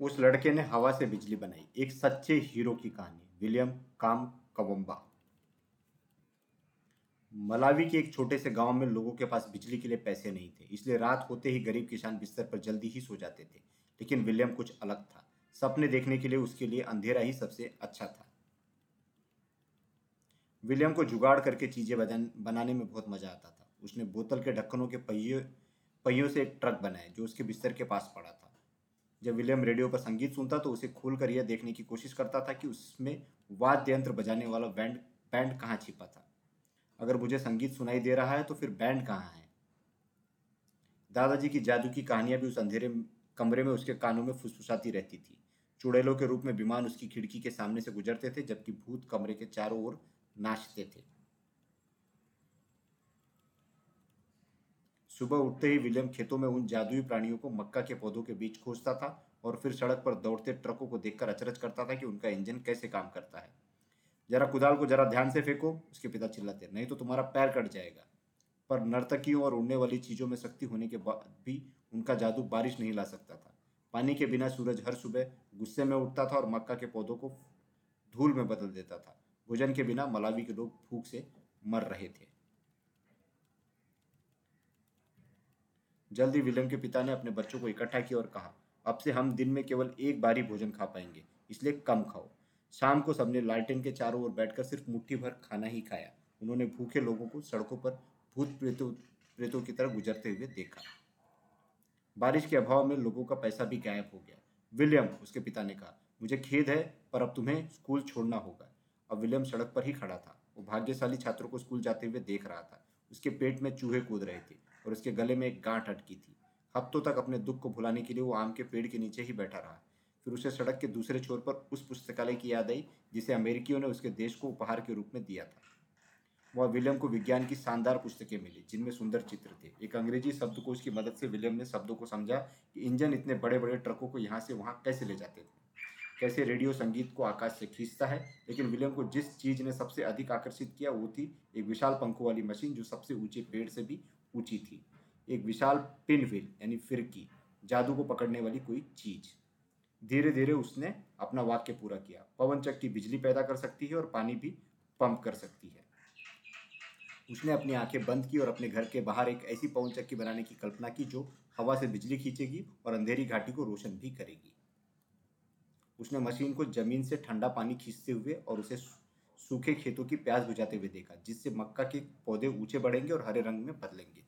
उस लड़के ने हवा से बिजली बनाई। एक सच्चे हीरो की कहानी। विलियम काम कवम्बा मलावी के एक छोटे से गाँव में लोगों के पास बिजली के लिए पैसे नहीं थे। इसलिए रात होते ही गरीब किसान बिस्तर पर जल्दी ही सो जाते थे। लेकिन विलियम कुछ अलग था। सपने देखने के लिए उसके लिए अंधेरा ही सबसे अच्छा था। विलियम को जुगाड़ करके चीज़ें बनाने में बहुत मज़ा आता था। उसने बोतल के ढक्कनों के पहियों से एक ट्रक बनाया, जो उसके बिस्तर के पास पड़ा था। जब विलियम रेडियो पर संगीत सुनता तो उसे खोल कर यह देखने की कोशिश करता था कि उसमें वाद्य यंत्र बजाने वाला बैंड बैंड कहाँ छिपा था। अगर मुझे संगीत सुनाई दे रहा है तो फिर बैंड कहाँ है? दादाजी की जादू की कहानियाँ भी उस अंधेरे कमरे में उसके कानों में फुसफुसाती रहती थी। चुड़ैलों के रूप में विमान उसकी खिड़की के सामने से गुजरते थे, जबकि भूत कमरे के चारों ओर नाचते थे। सुबह उठते ही विलियम खेतों में उन जादुई प्राणियों को मक्का के पौधों के बीच खोजता था और फिर सड़क पर दौड़ते ट्रकों को देखकर अचरज करता था कि उनका इंजन कैसे काम करता है। जरा कुदाल को जरा ध्यान से फेंको, उसके पिता चिल्लाते, नहीं तो तुम्हारा पैर कट जाएगा। पर नर्तकियों और उड़ने वाली चीज़ों में शक्ति होने के बाद भी उनका जादू बारिश नहीं ला सकता था। पानी के बिना सूरज हर सुबह गुस्से में उठता था और मक्का के पौधों को धूल में बदल देता था। भोजन के बिना मलावी के लोग भूख से मर रहे थे। जल्दी विलियम के पिता ने अपने बच्चों को इकट्ठा किया और कहा, अब से हम दिन में केवल एक बार ही भोजन खा पाएँगे, इसलिए कम खाओ। शाम को सबने लालटेन के चारों ओर बैठकर सिर्फ़ मुट्ठी भर खाना ही खाया। उन्होंने भूखे लोगों को सड़कों पर भूत प्रेतों प्रेतों की तरह गुजरते हुए देखा। बारिश के अभाव में लोगों का पैसा भी गायब हो गया। विलियम, उसके पिता ने कहा, मुझे खेद है, पर अब तुम्हें स्कूल छोड़ना होगा। अब विलियम सड़क पर ही खड़ा था। वो भाग्यशाली छात्रों को स्कूल जाते हुए देख रहा था। उसके पेट में चूहे कूद रहे थे। और उसके गले में एक गांठ अटकी थी। हफ्तों तक अपने दुख को भुलाने के लिए वो आम के पेड़ के नीचे ही बैठा रहा। फिर उसे सड़क के दूसरे छोर पर उस पुस्तकालय की याद आई, जिसे अमेरिकियों ने उसके देश को उपहार के रूप में दिया था। वह विलियम को विज्ञान की शानदार पुस्तकें मिली, जिनमें सुंदर चित्र थे। एक अंग्रेज़ी शब्दकोश की मदद से विलियम ने शब्दों को समझा कि इंजन इतने बड़े बड़े ट्रकों को यहाँ से वहाँ कैसे ले जाते थे। कैसे रेडियो संगीत को आकाश से खींचता है? लेकिन विलियम को जिस चीज़ ने सबसे अधिक आकर्षित किया, वो थी एक विशाल पंखों वाली मशीन, जो सबसे ऊँचे पेड़ से भी ऊँची थी। एक विशाल पिन व्हील यानी फिरकी, जादू को पकड़ने वाली कोई चीज़। धीरे धीरे उसने अपना वाक्य पूरा किया। पवन चक्की बिजली पैदा कर सकती है और पानी भी पंप कर सकती है। उसने अपनी आँखें बंद की और अपने घर के बाहर एक ऐसी पवन चक्की बनाने की कल्पना की जो हवा से बिजली खींचेगी और अंधेरी घाटी को रोशन भी करेगी। उसने मशीन को ज़मीन से ठंडा पानी खींचते हुए और उसे सूखे खेतों की प्यास बुझाते हुए देखा, जिससे मक्का के पौधे ऊँचे बढ़ेंगे और हरे रंग में बदलेंगे।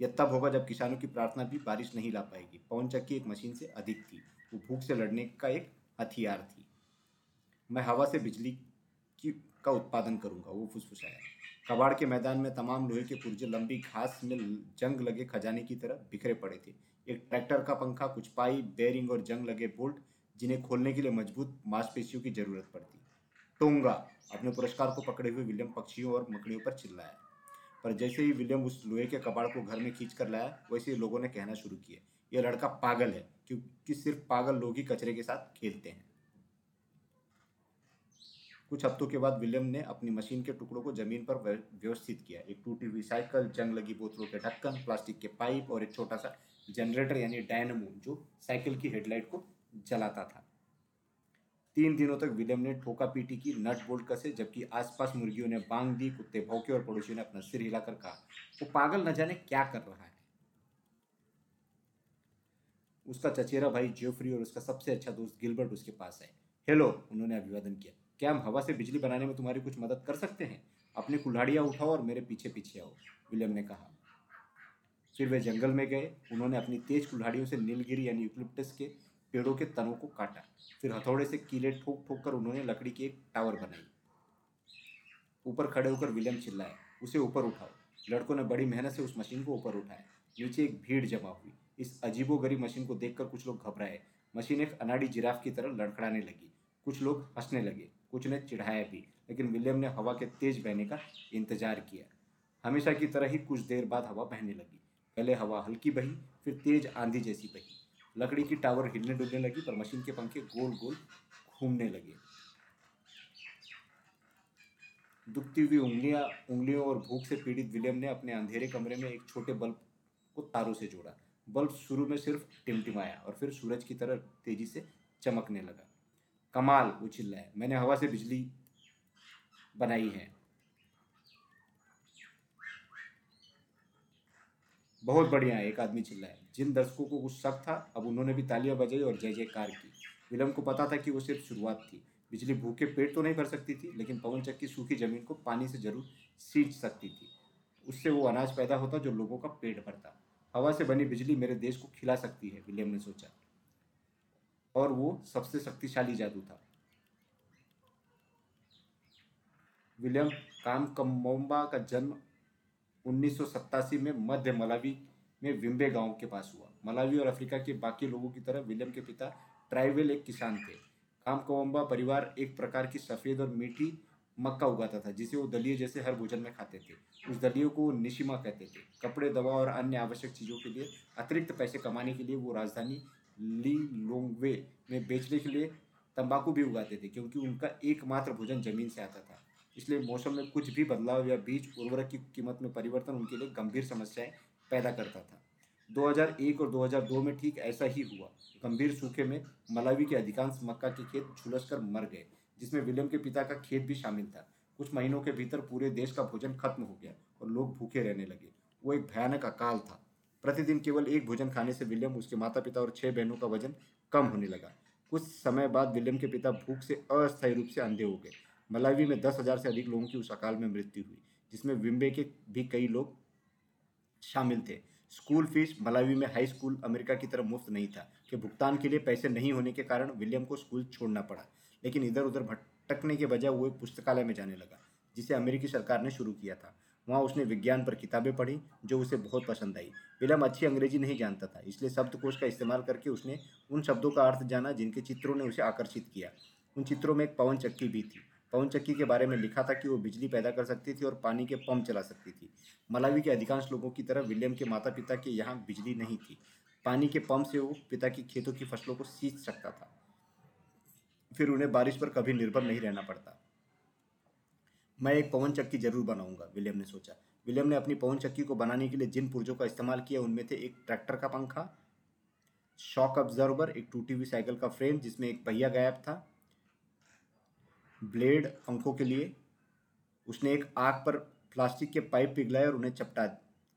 यह तब होगा जब किसानों की प्रार्थना भी बारिश नहीं ला पाएगी। पवन चक्की एक मशीन से अधिक थी। वो भूख से लड़ने का एक हथियार थी। मैं हवा से बिजली की, का उत्पादन करूँगा, वो फुसफुसाया। कबाड़ के मैदान में तमाम लोहे के पुर्जे, लंबी घास में जंग लगे खजाने की तरह बिखरे पड़े थे। एक ट्रैक्टर का पंखा, कुछ पाई बेरिंग और जंग लगे बोल्ट, जिन्हें खोलने के लिए मज़बूत मांसपेशियों की ज़रूरत पड़ती। टोंगा अपने पुरस्कार को पकड़े हुए विलियम पक्षियों और मकड़ियों पर चिल्लाया। पर जैसे ही विलियम उस लोहे के कबाड़ को घर में खींच कर लाया, वैसे ही लोगों ने कहना शुरू किया, यह लड़का पागल है, क्योंकि सिर्फ़ पागल लोग ही कचरे के साथ खेलते हैं। कुछ हफ्तों के बाद विलियम ने अपनी मशीन के टुकड़ों को ज़मीन पर व्यवस्थित किया। एक टूटी हुई साइकिल, जंग लगी बोतलों के ढक्कन, प्लास्टिक के पाइप और एक छोटा सा जनरेटर यानी डायनमो, जो साइकिल की हेडलाइट को जलाता था। तीन दिनों तक विलियम ने ठोका पीटी की नट बोल्ट कसे, जबकि आसपास मुर्गियों ने बांग दी, कुत्ते भौके और पड़ोसियों ने अपना सिर हिलाकर कहा, वो पागल न जाने क्या कर रहा है? उसका चचेरा भाई जोफ्री और उसका सबसे अच्छा दोस्त गिलबर्ट उसके पास है हेलो, उन्होंने अभिवादन किया, क्या हम हवा से बिजली बनाने में तुम्हारी कुछ मदद कर सकते हैं? अपनी कुल्हाड़ियाँ उठाओ और मेरे पीछे पीछे आओ, विलियम ने कहा। फिर वे जंगल में गए। उन्होंने अपनी तेज कुल्हाड़ियों से नीलगिरी यानी यूक्लिप्टस के पेड़ों के तनों को काटा। फिर हथौड़े से कीले ठोक ठोक कर उन्होंने लकड़ी की एक टावर बनाई। ऊपर खड़े होकर विलियम चिल्लाए, उसे ऊपर उठाओ। लड़कों ने बड़ी मेहनत से उस मशीन को ऊपर उठाया। नीचे एक भीड़ जमा हुई। इस अजीबोगरीब मशीन को देखकर कुछ लोग घबराए। मशीन एक अनाड़ी जिराफ की तरह लड़खड़ाने लगी। कुछ लोग हंसने लगे, कुछ ने चिढ़ाया भी, लेकिन विलियम ने हवा के तेज बहने का इंतज़ार किया। हमेशा की तरह ही कुछ देर बाद हवा बहने लगी। पहले हवा हल्की बही, फिर तेज आंधी जैसी बही। लकड़ी की टावर हिलने डुलने लगी, पर मशीन के पंखे गोल गोल घूमने लगे। दुखती हुई उंगलियाँ, उंगलियों और भूख से पीड़ित विलियम ने अपने अंधेरे कमरे में एक छोटे बल्ब को तारों से जोड़ा। बल्ब शुरू में सिर्फ़ टिमटिमाया और फिर सूरज की तरह तेज़ी से चमकने लगा। कमाल, वो चिल्लाया, मैंने हवा से बिजली बनाई है। बहुत बढ़िया है एक आदमी चिल्लाया। जिन दर्शकों को कुछ शक था, अब उन्होंने भी तालियाँ बजाई और जय जयकार की। विलम को पता था कि वो सिर्फ़ शुरुआत थी। बिजली भूखे पेट तो नहीं भर सकती थी, लेकिन पवन चक्की सूखी ज़मीन को पानी से ज़रूर सींच सकती थी। उससे वो अनाज पैदा होता जो लोगों का पेट भरता। हवा से बनी बिजली मेरे देश को खिला सकती है, विलियम ने सोचा। और वो सबसे शक्तिशाली जादू था। विलियम, काम कमोम्बा का जन्म उन्नीस सौ सत्तासी में मध्य मलावी में विम्बे गाँव के पास हुआ। मलावी और अफ्रीका के बाकी लोगों की तरह विलियम के पिता ट्राइवेल एक किसान थे। काम कवम्बा परिवार एक प्रकार की सफ़ेद और मीठी मक्का उगाता था, जिसे वो दलिए जैसे हर भोजन में खाते थे। उस दलियों को निशिमा कहते थे। कपड़े, दवा और अन्य आवश्यक चीज़ों के लिए, अतिरिक्त पैसे कमाने के लिए वो राजधानी ली लोंगवे में बेचने के लिए तंबाकू भी उगाते थे, क्योंकि उनका एकमात्र भोजन ज़मीन से आता था। इसलिए मौसम में कुछ भी बदलाव या बीज उर्वरक की कीमत में परिवर्तन उनके लिए गंभीर समस्याएँ पैदा करता था। 2001 और 2002 में ठीक ऐसा ही हुआ। गंभीर सूखे में मलावी के अधिकांश मक्का के खेत झुलस कर मर गए, जिसमें विलियम के पिता का खेत भी शामिल था। कुछ महीनों के भीतर पूरे देश का भोजन खत्म हो गया और लोग भूखे रहने लगे। वो एक भयानक अकाल था। प्रतिदिन केवल एक भोजन खाने से विलियम, उसके माता पिता और छह बहनों का वज़न कम होने लगा। कुछ समय बाद विलियम के पिता भूख से अस्थायी रूप से अंधे हो गए। मलावी में दस हज़ार से अधिक लोगों की उस अकाल में मृत्यु हुई, जिसमें विम्बे के भी कई लोग शामिल थे। स्कूल फ़ीस मलावी में हाई स्कूल अमेरिका की तरह मुफ़्त नहीं था कि भुगतान के लिए पैसे नहीं होने के कारण विलियम को स्कूल छोड़ना पड़ा, लेकिन इधर उधर भटकने के बजाय वो पुस्तकालय में जाने लगा, जिसे अमेरिकी सरकार ने शुरू किया था। वहाँ उसने विज्ञान पर किताबें पढ़ी, जो उसे बहुत पसंद आई। विलियम अच्छी अंग्रेज़ी नहीं जानता था, इसलिए शब्दकोश का इस्तेमाल करके उसने उन शब्दों का अर्थ जाना, जिनके चित्रों ने उसे आकर्षित किया। उन चित्रों में एक पवन चक्की भी थी। पवन चक्की के बारे में लिखा था कि वो बिजली पैदा कर सकती थी और पानी के पंप चला सकती थी। मलावी के अधिकांश लोगों की तरह विलियम के माता पिता के यहाँ बिजली नहीं थी। पानी के पंप से वो पिता की खेतों की फ़सलों को सींच सकता था। फिर उन्हें बारिश पर कभी निर्भर नहीं रहना पड़ता। मैं एक पवन चक्की ज़रूर बनाऊँगा, विलियम ने सोचा। विलियम ने अपनी पवन चक्की को बनाने के लिए जिन पुर्जों का इस्तेमाल किया, उनमें थे एक ट्रैक्टर का पंखा, शॉक ऑब्जर्वर, एक टूटी हुई साइकिल का फ्रेम जिसमें एक पहिया गायब था ब्लेड पंखों के लिए। उसने एक आग पर प्लास्टिक के पाइप पिघलाए और उन्हें चपटा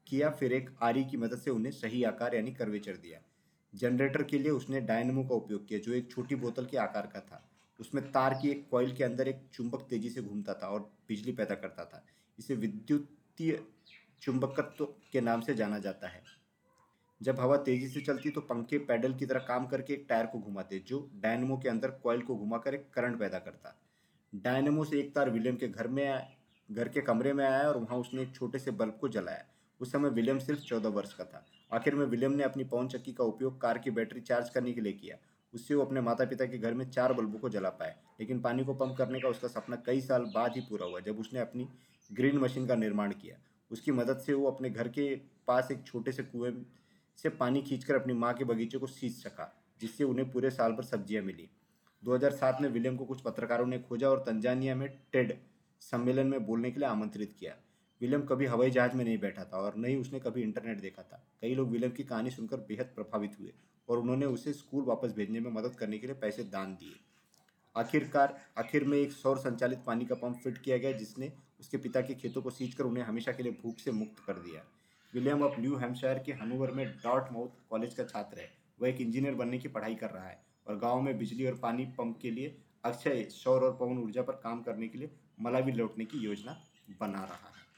किया। फिर एक आरी की मदद से उन्हें सही आकार यानी कर्वेचर दिया। जनरेटर के लिए उसने डायनमो का उपयोग किया, जो एक छोटी बोतल के आकार का था। उसमें तार की एक कॉइल के अंदर एक चुंबक तेज़ी से घूमता था और बिजली पैदा करता था। इसे विद्युतीय चुंबकत्व के नाम से जाना जाता है। जब हवा तेज़ी से चलती तो पंखे पैडल की तरह काम करके एक टायर को घुमाते, जो डायनमो के अंदर कॉइल को घुमाकर एक करंट पैदा करता। डायनेमो से एक तार विलियम के घर में घर के कमरे में आया और वहाँ उसने एक छोटे से बल्ब को जलाया। उस समय विलियम सिर्फ़ चौदह वर्ष का था। आखिर में विलियम ने अपनी पवन चक्की का उपयोग कार की बैटरी चार्ज करने के लिए किया। उससे वो अपने माता पिता के घर में चार बल्बों को जला पाए, लेकिन पानी को पंप करने का उसका सपना कई साल बाद ही पूरा हुआ, जब उसने अपनी ग्रीन मशीन का निर्माण किया। उसकी मदद से वो अपने घर के पास एक छोटे से कुएँ से पानी खींचकर अपनी माँ के बगीचे को सींच सका, जिससे उन्हें पूरे साल भर सब्ज़ियाँ मिली। 2007 में विलियम को कुछ पत्रकारों ने खोजा और तंजानिया में टेड सम्मेलन में बोलने के लिए आमंत्रित किया। विलियम कभी हवाई जहाज़ में नहीं बैठा था और न ही उसने कभी इंटरनेट देखा था। कई लोग विलियम की कहानी सुनकर बेहद प्रभावित हुए और उन्होंने उसे स्कूल वापस भेजने में मदद करने के लिए पैसे दान दिए। आखिरकार, आखिर में एक सौर संचालित पानी का पंप फिट किया गया जिसने उसके पिता के खेतों को सींच उन्हें हमेशा के लिए भूख से मुक्त कर दिया। विलियम अब न्यू हैम्पशायर के हनोवर में डॉट माउथ कॉलेज का छात्र है। वह एक इंजीनियर बनने की पढ़ाई कर रहा है। और गाँव में बिजली और पानी पंप के लिए अक्षय सौर और पवन ऊर्जा पर काम करने के लिए मलावी लौटने की योजना बना रहा है।